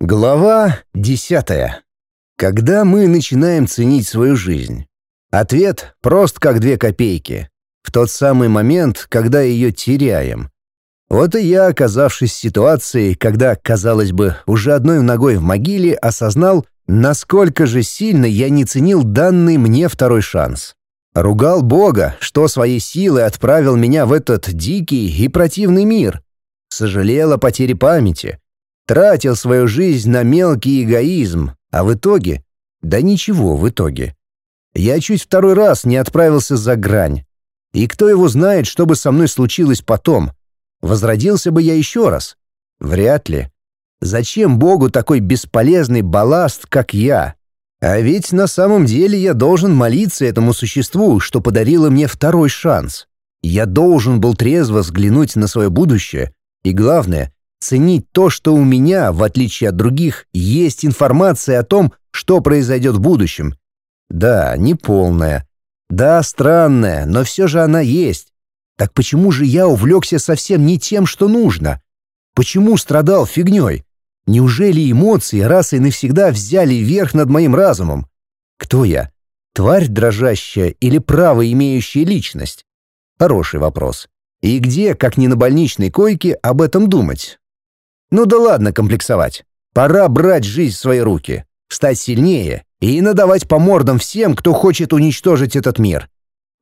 Глава десятая. Когда мы начинаем ценить свою жизнь? Ответ прост как две копейки. В тот самый момент, когда ее теряем. Вот и я, оказавшись в ситуации, когда, казалось бы, уже одной ногой в могиле, осознал, насколько же сильно я не ценил данный мне второй шанс. Ругал Бога, что своей силой отправил меня в этот дикий и противный мир. Сожалел о потере памяти. Тратил свою жизнь на мелкий эгоизм, а в итоге... Да ничего в итоге. Я чуть второй раз не отправился за грань. И кто его знает, что бы со мной случилось потом. Возродился бы я еще раз? Вряд ли. Зачем Богу такой бесполезный балласт, как я? А ведь на самом деле я должен молиться этому существу, что подарило мне второй шанс. Я должен был трезво взглянуть на свое будущее и, главное, ценить то, что у меня, в отличие от других, есть информация о том, что произойдет в будущем. Да, не полная. Да, странная, но все же она есть. Так почему же я увлекся совсем не тем, что нужно? Почему страдал фигней? Неужели эмоции раз и навсегда взяли верх над моим разумом? Кто я? Тварь дрожащая или право имеющая личность? Хороший вопрос. И где, как не на больничной койке, об этом думать? Ну да ладно комплексовать. Пора брать жизнь в свои руки, стать сильнее и надавать по мордам всем, кто хочет уничтожить этот мир.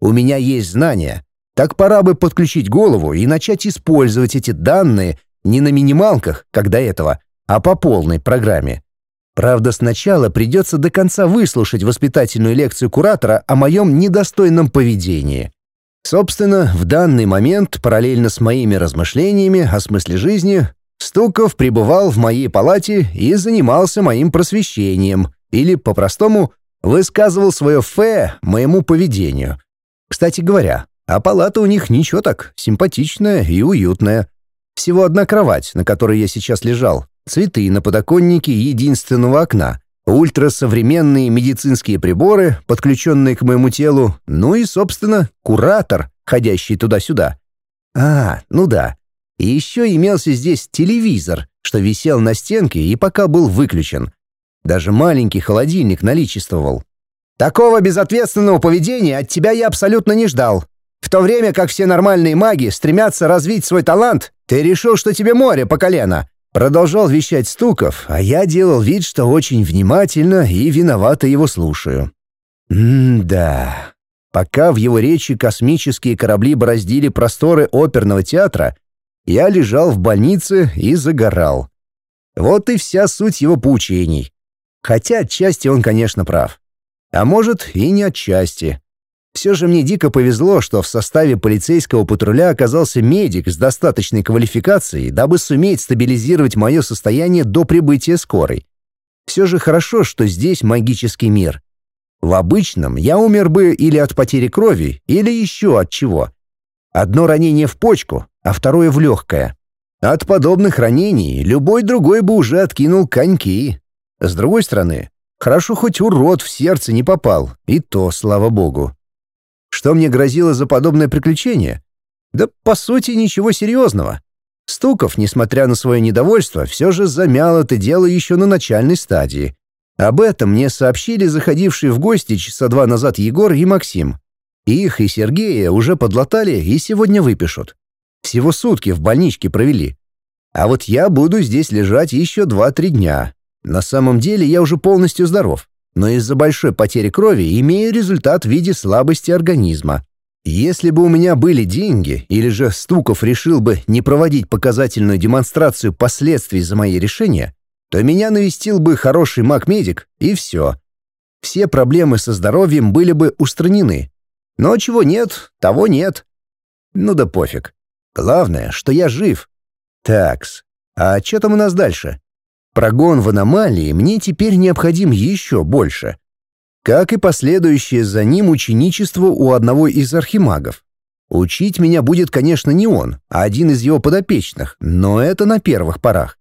У меня есть знания. Так пора бы подключить голову и начать использовать эти данные не на минималках, как до этого, а по полной программе. Правда, сначала придется до конца выслушать воспитательную лекцию куратора о моем недостойном поведении. Собственно, в данный момент, параллельно с моими размышлениями о смысле жизни, Стуков пребывал в моей палате и занимался моим просвещением, или, по-простому, высказывал свое «фе» моему поведению. Кстати говоря, а палата у них ничего так, симпатичная и уютная. Всего одна кровать, на которой я сейчас лежал, цветы на подоконнике единственного окна, ультрасовременные медицинские приборы, подключенные к моему телу, ну и, собственно, куратор, ходящий туда-сюда. А, ну да. И еще имелся здесь телевизор, что висел на стенке и пока был выключен. Даже маленький холодильник наличествовал. «Такого безответственного поведения от тебя я абсолютно не ждал. В то время как все нормальные маги стремятся развить свой талант, ты решил, что тебе море по колено. Продолжал вещать Стуков, а я делал вид, что очень внимательно и виновато его слушаю. М-да. Пока в его речи космические корабли бороздили просторы оперного театра, я лежал в больнице и загорал. Вот и вся суть его поучений. Хотя отчасти он, конечно, прав. А может, и не отчасти. Все же мне дико повезло, что в составе полицейского патруля оказался медик с достаточной квалификацией, дабы суметь стабилизировать мое состояние до прибытия скорой. Все же хорошо, что здесь магический мир. В обычном я умер бы или от потери крови, или еще от чего. Одно ранение в почку, а второе в легкое. От подобных ранений любой другой бы уже откинул коньки. С другой стороны, хорошо хоть урод в сердце не попал, и то, слава богу. Что мне грозило за подобное приключение? Да, по сути, ничего серьезного. Стуков, несмотря на свое недовольство, все же замял это дело еще на начальной стадии. Об этом мне сообщили заходившие в гости часа два назад Егор и Максим. Их и Сергея уже подлатали и сегодня выпишут. Всего сутки в больничке провели. А вот я буду здесь лежать еще два-три дня. На самом деле я уже полностью здоров но из-за большой потери крови имею результат в виде слабости организма. Если бы у меня были деньги, или же Стуков решил бы не проводить показательную демонстрацию последствий за мои решения, то меня навестил бы хороший маг-медик, и все. Все проблемы со здоровьем были бы устранены. Но чего нет, того нет. Ну да пофиг. Главное, что я жив. Такс, а что там у нас дальше? Прогон в аномалии мне теперь необходим еще больше. Как и последующее за ним ученичество у одного из архимагов. Учить меня будет, конечно, не он, а один из его подопечных, но это на первых порах.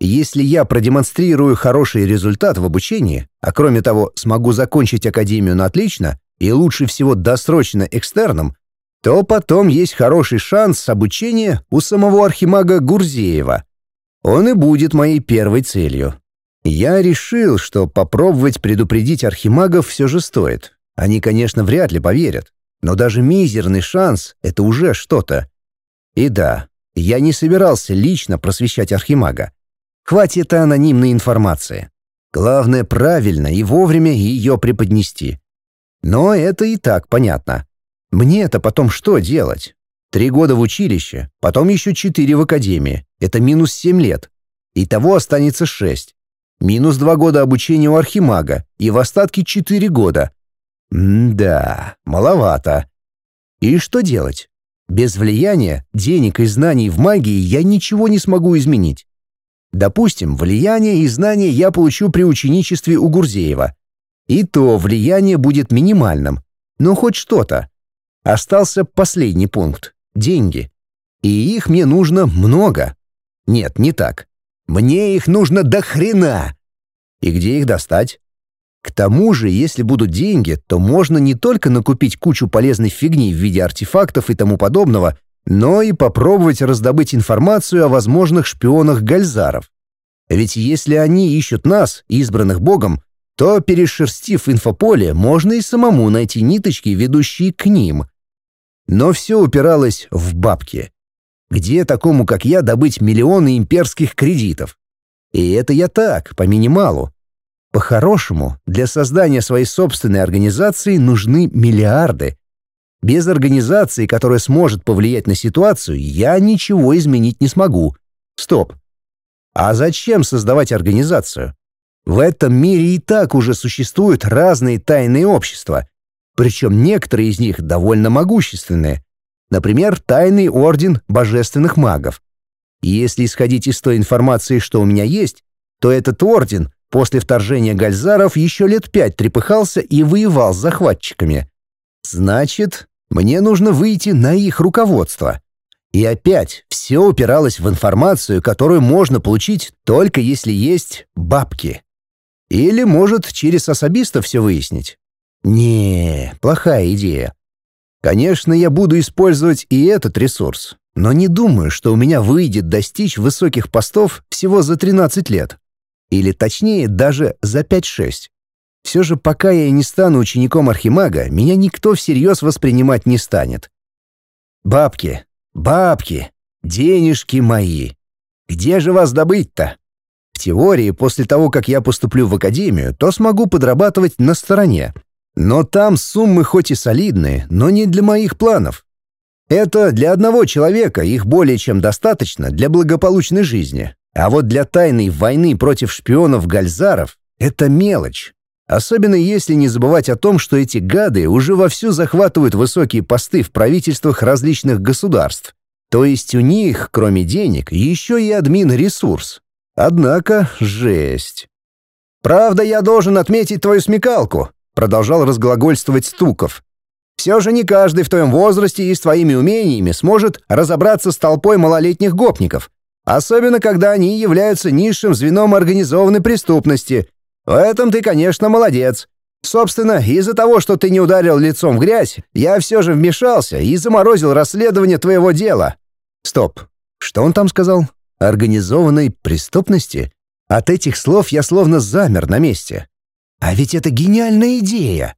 Если я продемонстрирую хороший результат в обучении, а кроме того смогу закончить академию на отлично и лучше всего досрочно экстерном, то потом есть хороший шанс обучения у самого архимага Гурзеева. Он и будет моей первой целью. Я решил, что попробовать предупредить архимагов все же стоит. Они, конечно, вряд ли поверят, но даже мизерный шанс — это уже что-то. И да, я не собирался лично просвещать архимага. Хватит анонимной информации. Главное правильно и вовремя ее преподнести. Но это и так понятно. Мне-то потом что делать? Три года в училище, потом еще четыре в академии. Это минус семь лет. Итого останется шесть. Минус два года обучения у архимага и в остатке четыре года. М-да, маловато. И что делать? Без влияния, денег и знаний в магии я ничего не смогу изменить. Допустим, влияние и знания я получу при ученичестве у Гурзеева. И то влияние будет минимальным, но хоть что-то. Остался последний пункт — деньги. И их мне нужно много. Нет, не так. Мне их нужно до хрена. И где их достать? К тому же, если будут деньги, то можно не только накупить кучу полезной фигни в виде артефактов и тому подобного, но и попробовать раздобыть информацию о возможных шпионах Гальзаров. Ведь если они ищут нас, избранных Богом, то, перешерстив инфополе, можно и самому найти ниточки, ведущие к ним. Но все упиралось в бабки. Где такому, как я, добыть миллионы имперских кредитов? И это я так, по минималу. По-хорошему, для создания своей собственной организации нужны миллиарды. Без организации, которая сможет повлиять на ситуацию, я ничего изменить не смогу. Стоп. А зачем создавать организацию? В этом мире и так уже существуют разные тайные общества, причем некоторые из них довольно могущественные. Например, Тайный Орден Божественных Магов. И если исходить из той информации, что у меня есть, то этот орден После вторжения гальзаров еще лет пять трепыхался и воевал с захватчиками. Значит, мне нужно выйти на их руководство. И опять все упиралось в информацию, которую можно получить только если есть бабки. Или, может, через особиста все выяснить. Не, плохая идея. Конечно, я буду использовать и этот ресурс, но не думаю, что у меня выйдет достичь высоких постов всего за 13 лет. Или точнее, даже за 5-6. Все же пока я не стану учеником Архимага, меня никто всерьез воспринимать не станет. Бабки, бабки, денежки мои. Где же вас добыть-то? В теории, после того, как я поступлю в академию, то смогу подрабатывать на стороне. Но там суммы хоть и солидные, но не для моих планов. Это для одного человека их более чем достаточно для благополучной жизни. А вот для тайной войны против шпионов-гальзаров это мелочь. Особенно если не забывать о том, что эти гады уже вовсю захватывают высокие посты в правительствах различных государств. То есть у них, кроме денег, еще и админ-ресурс. Однако жесть. «Правда, я должен отметить твою смекалку», — продолжал разглагольствовать Стуков. «Все же не каждый в твоем возрасте и с твоими умениями сможет разобраться с толпой малолетних гопников. Особенно, когда они являются низшим звеном организованной преступности. В этом ты, конечно, молодец. Собственно, из-за того, что ты не ударил лицом в грязь, я все же вмешался и заморозил расследование твоего дела. Стоп. Что он там сказал? Организованной преступности? От этих слов я словно замер на месте. А ведь это гениальная идея.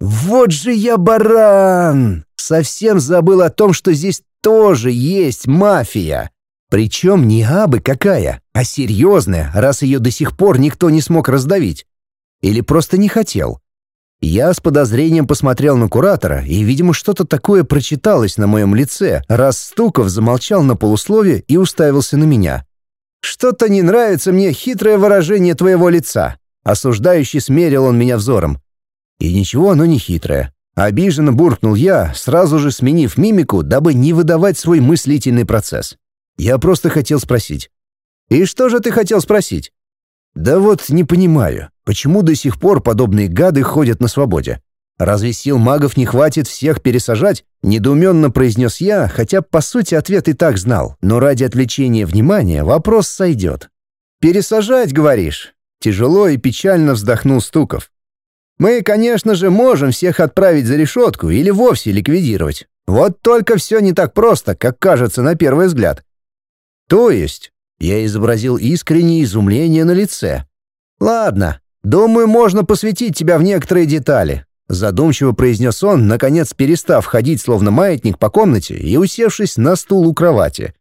Вот же я баран! Совсем забыл о том, что здесь тоже есть мафия. Причем не абы какая, а серьезная, раз ее до сих пор никто не смог раздавить. Или просто не хотел. Я с подозрением посмотрел на куратора, и, видимо, что-то такое прочиталось на моем лице, раз Стуков замолчал на полуслове и уставился на меня. «Что-то не нравится мне хитрое выражение твоего лица», — осуждающий смерил он меня взором. И ничего оно не хитрое. Обиженно буркнул я, сразу же сменив мимику, дабы не выдавать свой мыслительный процесс. Я просто хотел спросить. И что же ты хотел спросить? Да вот не понимаю, почему до сих пор подобные гады ходят на свободе? Разве сил магов не хватит всех пересажать? Недоуменно произнес я, хотя по сути ответ и так знал, но ради отвлечения внимания вопрос сойдет. «Пересажать, говоришь?» Тяжело и печально вздохнул Стуков. «Мы, конечно же, можем всех отправить за решетку или вовсе ликвидировать. Вот только все не так просто, как кажется на первый взгляд. То есть, Я изобразил искреннее изумление на лице. «Ладно, думаю, можно посвятить тебя в некоторые детали», задумчиво произнес он, наконец перестав ходить словно маятник по комнате и усевшись на стул у кровати.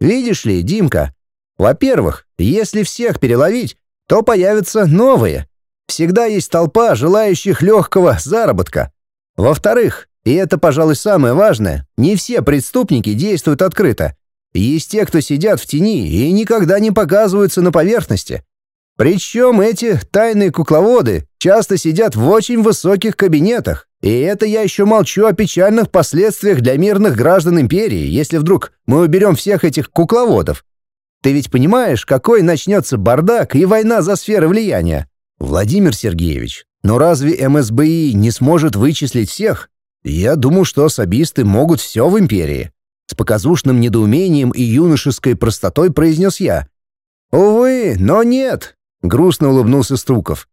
«Видишь ли, Димка, во-первых, если всех переловить, то появятся новые. Всегда есть толпа желающих легкого заработка. Во-вторых, и это, пожалуй, самое важное, не все преступники действуют открыто. Есть те, кто сидят в тени и никогда не показываются на поверхности. Причем эти тайные кукловоды часто сидят в очень высоких кабинетах. И это я еще молчу о печальных последствиях для мирных граждан империи, если вдруг мы уберем всех этих кукловодов. Ты ведь понимаешь, какой начнется бардак и война за сферы влияния? Владимир Сергеевич, но разве МСБИ не сможет вычислить всех? Я думаю, что особисты могут все в империи. С показушным недоумением и юношеской простотой произнес я. «Увы, но нет», — грустно улыбнулся Струков.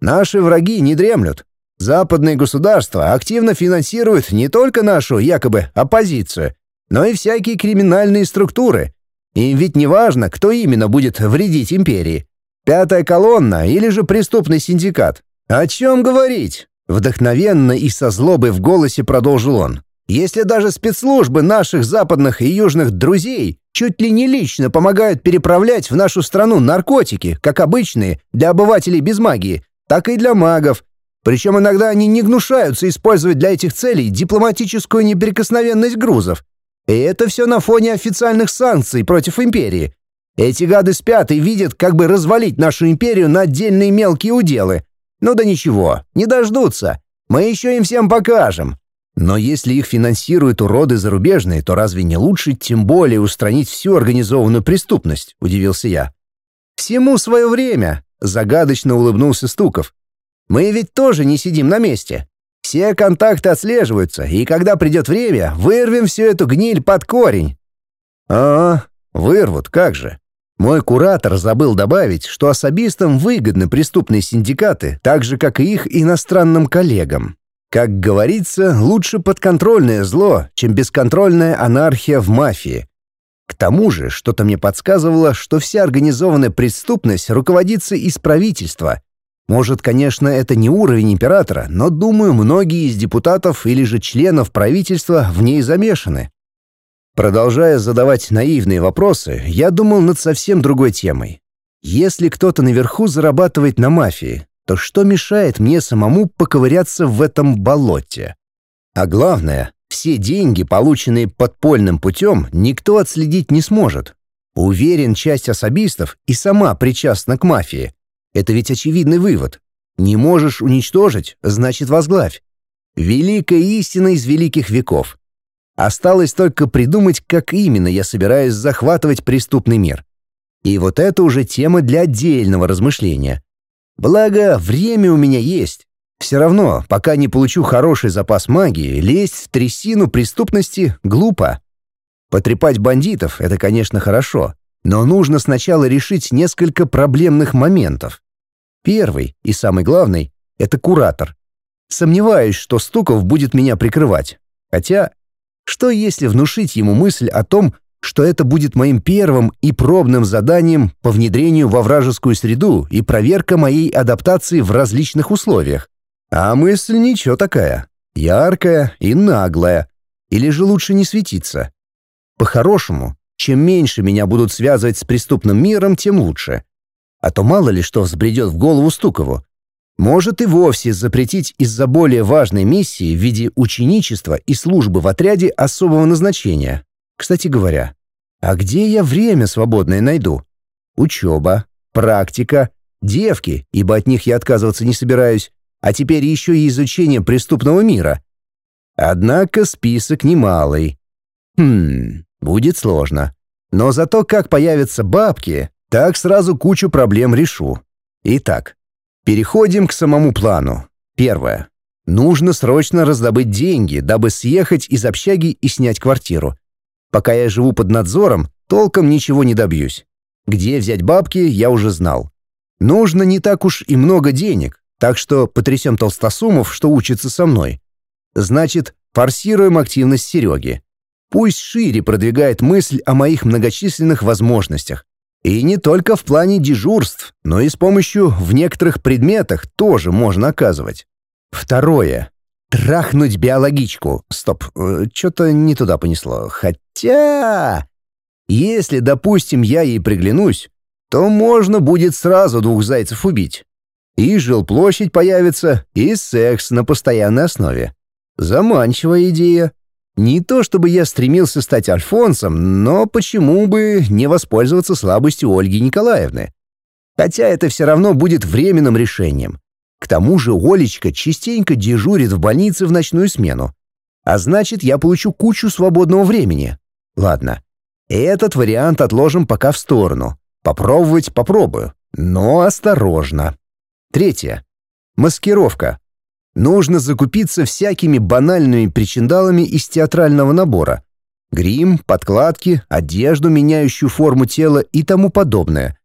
«Наши враги не дремлют. Западные государства активно финансируют не только нашу, якобы, оппозицию, но и всякие криминальные структуры. Им ведь не важно, кто именно будет вредить империи. Пятая колонна или же преступный синдикат. О чем говорить?» Вдохновенно и со злобой в голосе продолжил он. Если даже спецслужбы наших западных и южных друзей чуть ли не лично помогают переправлять в нашу страну наркотики, как обычные, для обывателей без магии, так и для магов. Причем иногда они не гнушаются использовать для этих целей дипломатическую неприкосновенность грузов. И это все на фоне официальных санкций против империи. Эти гады спят и видят, как бы развалить нашу империю на отдельные мелкие уделы. Ну да ничего, не дождутся. Мы еще им всем покажем. Но если их финансируют уроды зарубежные, то разве не лучше тем более устранить всю организованную преступность, удивился я. Всему свое время, загадочно улыбнулся Стуков. Мы ведь тоже не сидим на месте. Все контакты отслеживаются, и когда придет время, вырвем всю эту гниль под корень. А, вырвут, как же. Мой куратор забыл добавить, что особистам выгодны преступные синдикаты, так же, как и их иностранным коллегам. Как говорится, лучше подконтрольное зло, чем бесконтрольная анархия в мафии. К тому же, что-то мне подсказывало, что вся организованная преступность руководится из правительства. Может, конечно, это не уровень императора, но, думаю, многие из депутатов или же членов правительства в ней замешаны. Продолжая задавать наивные вопросы, я думал над совсем другой темой. Если кто-то наверху зарабатывает на мафии, то что мешает мне самому поковыряться в этом болоте? А главное, все деньги, полученные подпольным путем, никто отследить не сможет. Уверен, часть особистов и сама причастна к мафии. Это ведь очевидный вывод. Не можешь уничтожить, значит возглавь. Великая истина из великих веков. Осталось только придумать, как именно я собираюсь захватывать преступный мир. И вот это уже тема для отдельного размышления. Благо, время у меня есть. Все равно, пока не получу хороший запас магии, лезть в трясину преступности глупо. Потрепать бандитов — это, конечно, хорошо, но нужно сначала решить несколько проблемных моментов. Первый и самый главный — это куратор. Сомневаюсь, что Стуков будет меня прикрывать. Хотя, что если внушить ему мысль о том, что это будет моим первым и пробным заданием по внедрению во вражескую среду и проверка моей адаптации в различных условиях. А мысль ничего такая, яркая и наглая. Или же лучше не светиться. По-хорошему, чем меньше меня будут связывать с преступным миром, тем лучше. А то мало ли что взбредет в голову Стукову. Может и вовсе запретить из-за более важной миссии в виде ученичества и службы в отряде особого назначения. Кстати говоря, а где я время свободное найду? Учеба, практика, девки, ибо от них я отказываться не собираюсь, а теперь еще и изучение преступного мира. Однако список немалый. Хм, будет сложно. Но зато как появятся бабки, так сразу кучу проблем решу. Итак, переходим к самому плану. Первое. Нужно срочно раздобыть деньги, дабы съехать из общаги и снять квартиру. Пока я живу под надзором, толком ничего не добьюсь. Где взять бабки, я уже знал. Нужно не так уж и много денег, так что потрясем толстосумов, что учится со мной. Значит, форсируем активность Сереги. Пусть шире продвигает мысль о моих многочисленных возможностях. И не только в плане дежурств, но и с помощью в некоторых предметах тоже можно оказывать. Второе. Трахнуть биологичку. Стоп, э, что-то не туда понесло. Хотя... Если, допустим, я ей приглянусь, то можно будет сразу двух зайцев убить. И жилплощадь появится, и секс на постоянной основе. Заманчивая идея. Не то чтобы я стремился стать альфонсом, но почему бы не воспользоваться слабостью Ольги Николаевны? Хотя это все равно будет временным решением. К тому же Олечка частенько дежурит в больнице в ночную смену. А значит, я получу кучу свободного времени. Ладно, этот вариант отложим пока в сторону. Попробовать попробую, но осторожно. Третье. Маскировка. Нужно закупиться всякими банальными причиндалами из театрального набора. Грим, подкладки, одежду, меняющую форму тела и тому подобное.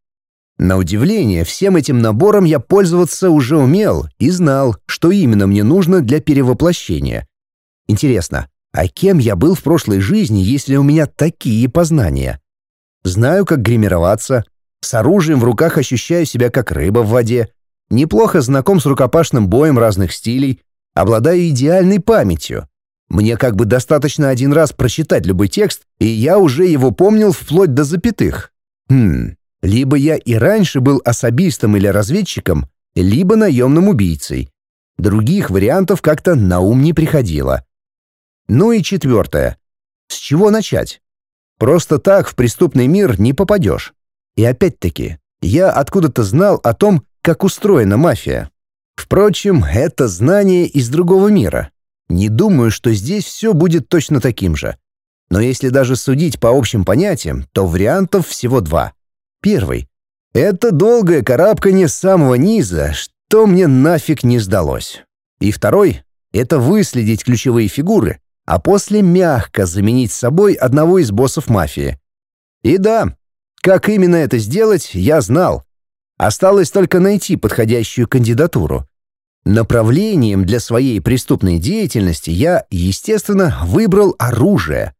На удивление, всем этим набором я пользоваться уже умел и знал, что именно мне нужно для перевоплощения. Интересно, а кем я был в прошлой жизни, если у меня такие познания? Знаю, как гримироваться, с оружием в руках ощущаю себя как рыба в воде, неплохо знаком с рукопашным боем разных стилей, обладаю идеальной памятью. Мне как бы достаточно один раз прочитать любой текст, и я уже его помнил вплоть до запятых. Хм, либо я и раньше был особистом или разведчиком, либо наемным убийцей. Других вариантов как-то на ум не приходило. Ну и четвертое. С чего начать? Просто так в преступный мир не попадешь. И опять-таки, я откуда-то знал о том, как устроена мафия. Впрочем, это знание из другого мира. Не думаю, что здесь все будет точно таким же. Но если даже судить по общим понятиям, то вариантов всего два. Первый — это долгое карабкание с самого низа, что мне нафиг не сдалось. И второй — это выследить ключевые фигуры, а после мягко заменить собой одного из боссов мафии. И да, как именно это сделать, я знал. Осталось только найти подходящую кандидатуру. Направлением для своей преступной деятельности я, естественно, выбрал оружие.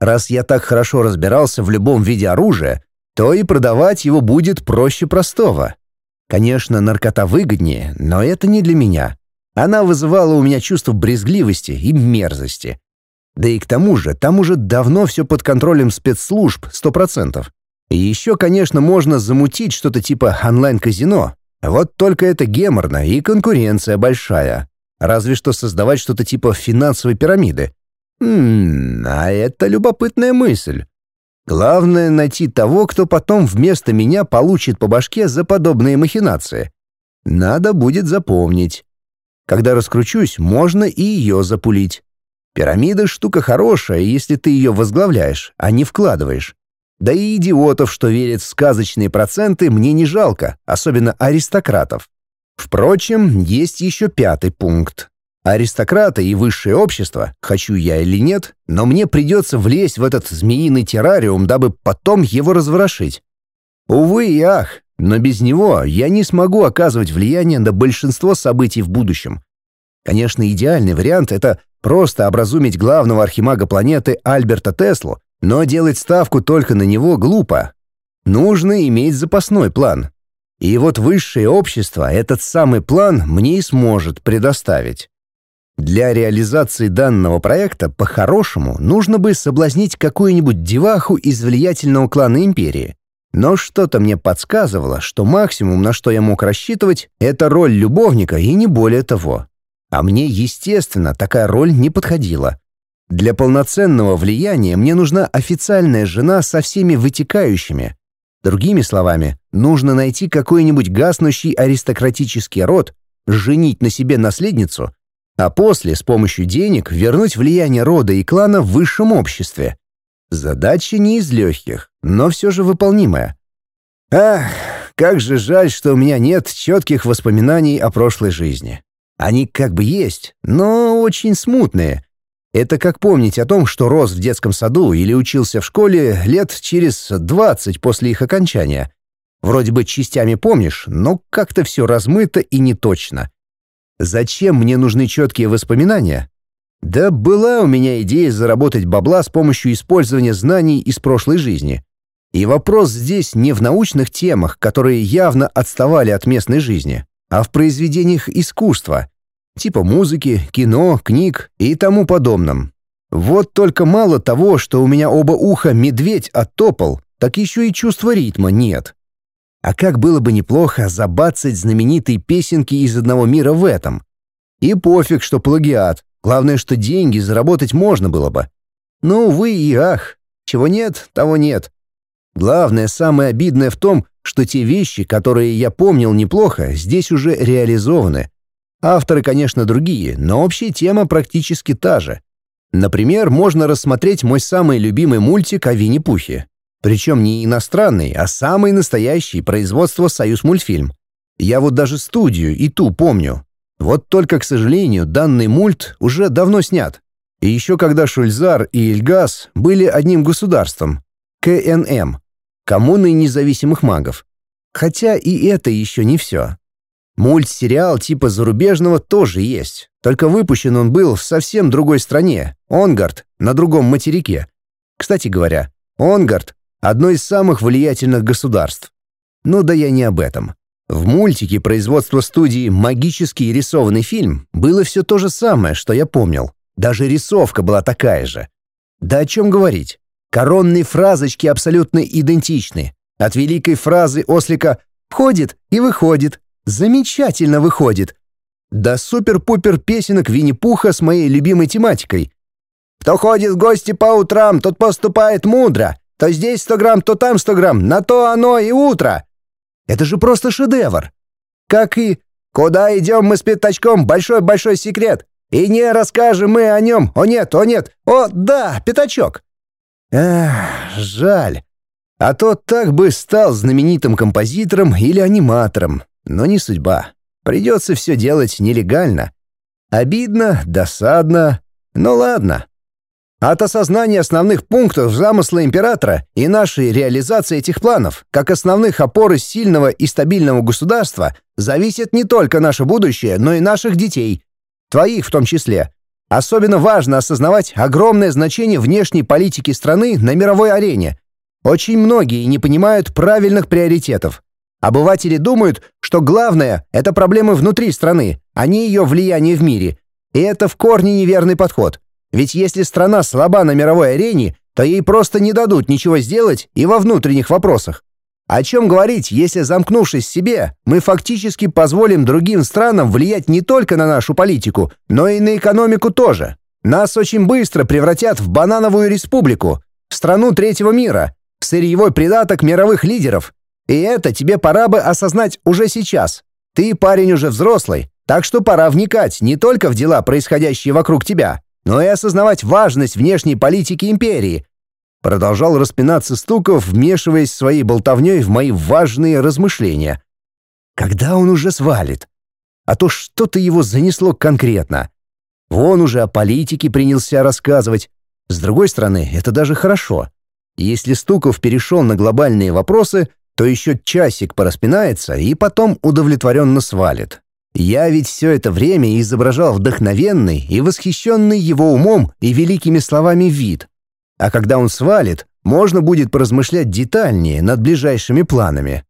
Раз я так хорошо разбирался в любом виде оружия, то и продавать его будет проще простого. Конечно, наркота выгоднее, но это не для меня. Она вызывала у меня чувство брезгливости и мерзости. Да и к тому же, там уже давно все под контролем спецслужб, сто процентов. И еще, конечно, можно замутить что-то типа онлайн-казино. Вот только это геморно и конкуренция большая. Разве что создавать что-то типа финансовой пирамиды. Хм, а это любопытная мысль. Главное — найти того, кто потом вместо меня получит по башке за подобные махинации. Надо будет запомнить. Когда раскручусь, можно и ее запулить. Пирамида — штука хорошая, если ты ее возглавляешь, а не вкладываешь. Да и идиотов, что верят в сказочные проценты, мне не жалко, особенно аристократов. Впрочем, есть еще пятый пункт. Аристократы и высшее общество, хочу я или нет, но мне придется влезть в этот змеиный террариум, дабы потом его разворошить. Увы и ах, но без него я не смогу оказывать влияние на большинство событий в будущем. Конечно, идеальный вариант — это просто образумить главного архимага планеты Альберта Теслу но делать ставку только на него глупо. Нужно иметь запасной план. И вот высшее общество этот самый план мне и сможет предоставить. Для реализации данного проекта по-хорошему нужно бы соблазнить какую-нибудь деваху из влиятельного клана империи. Но что-то мне подсказывало, что максимум, на что я мог рассчитывать, это роль любовника и не более того. А мне, естественно, такая роль не подходила. Для полноценного влияния мне нужна официальная жена со всеми вытекающими. Другими словами, нужно найти какой-нибудь гаснущий аристократический род, женить на себе наследницу, а после с помощью денег вернуть влияние рода и клана в высшем обществе. Задача не из легких, но все же выполнимая. Ах, как же жаль, что у меня нет четких воспоминаний о прошлой жизни. Они как бы есть, но очень смутные, это как помнить о том, что рос в детском саду или учился в школе лет через 20 после их окончания. Вроде бы частями помнишь, но как-то все размыто и неточно. Зачем мне нужны четкие воспоминания? Да была у меня идея заработать бабла с помощью использования знаний из прошлой жизни. И вопрос здесь не в научных темах, которые явно отставали от местной жизни, а в произведениях искусства, типа музыки, кино, книг и тому подобном. Вот только мало того, что у меня оба уха медведь оттопал, так еще и чувства ритма нет. А как было бы неплохо забацать знаменитые песенки из одного мира в этом. И пофиг, что плагиат, главное, что деньги заработать можно было бы. Ну, вы и ах, чего нет, того нет. Главное, самое обидное в том, что те вещи, которые я помнил неплохо, здесь уже реализованы. Авторы, конечно, другие, но общая тема практически та же. Например, можно рассмотреть мой самый любимый мультик о Винни-Пухе. Причем не иностранный, а самый настоящий производство «Союз мультфильм». Я вот даже студию и ту помню. Вот только, к сожалению, данный мульт уже давно снят. И еще когда Шульзар и Ильгаз были одним государством — КНМ. Коммуны независимых магов. Хотя и это еще не все. Мультсериал типа зарубежного тоже есть, только выпущен он был в совсем другой стране, Онгард, на другом материке. Кстати говоря, Онгард — одно из самых влиятельных государств. Ну да я не об этом. В мультике производства студии «Магический рисованный фильм» было все то же самое, что я помнил. Даже рисовка была такая же. Да о чем говорить? Коронные фразочки абсолютно идентичны. От великой фразы ослика «входит и выходит», «замечательно выходит», до супер-пупер песенок Винни-Пуха с моей любимой тематикой. «Кто ходит в гости по утрам, тот поступает мудро. То здесь 100 грамм, то там 100 грамм, на то оно и утро». Это же просто шедевр. Как и «Куда идем мы с пятачком? Большой-большой секрет. И не расскажем мы о нем. О нет, о нет. О, да, пятачок. Эх, жаль. А то так бы стал знаменитым композитором или аниматором. Но не судьба. Придется все делать нелегально. Обидно, досадно. Ну ладно. От осознания основных пунктов замысла императора и нашей реализации этих планов, как основных опор сильного и стабильного государства, зависит не только наше будущее, но и наших детей. Твоих в том числе. Особенно важно осознавать огромное значение внешней политики страны на мировой арене. Очень многие не понимают правильных приоритетов. Обыватели думают, что главное — это проблемы внутри страны, а не ее влияние в мире. И это в корне неверный подход. Ведь если страна слаба на мировой арене, то ей просто не дадут ничего сделать и во внутренних вопросах. О чем говорить, если, замкнувшись в себе, мы фактически позволим другим странам влиять не только на нашу политику, но и на экономику тоже? Нас очень быстро превратят в банановую республику, в страну третьего мира, в сырьевой придаток мировых лидеров. И это тебе пора бы осознать уже сейчас. Ты парень уже взрослый, так что пора вникать не только в дела, происходящие вокруг тебя, но и осознавать важность внешней политики империи, Продолжал распинаться Стуков, вмешиваясь своей болтовней в мои важные размышления. Когда он уже свалит? А то что-то его занесло конкретно. Вон уже о политике принялся рассказывать. С другой стороны, это даже хорошо. Если Стуков перешел на глобальные вопросы, то еще часик пораспинается и потом удовлетворенно свалит. Я ведь все это время изображал вдохновенный и восхищенный его умом и великими словами вид. А когда он свалит, можно будет поразмышлять детальнее над ближайшими планами.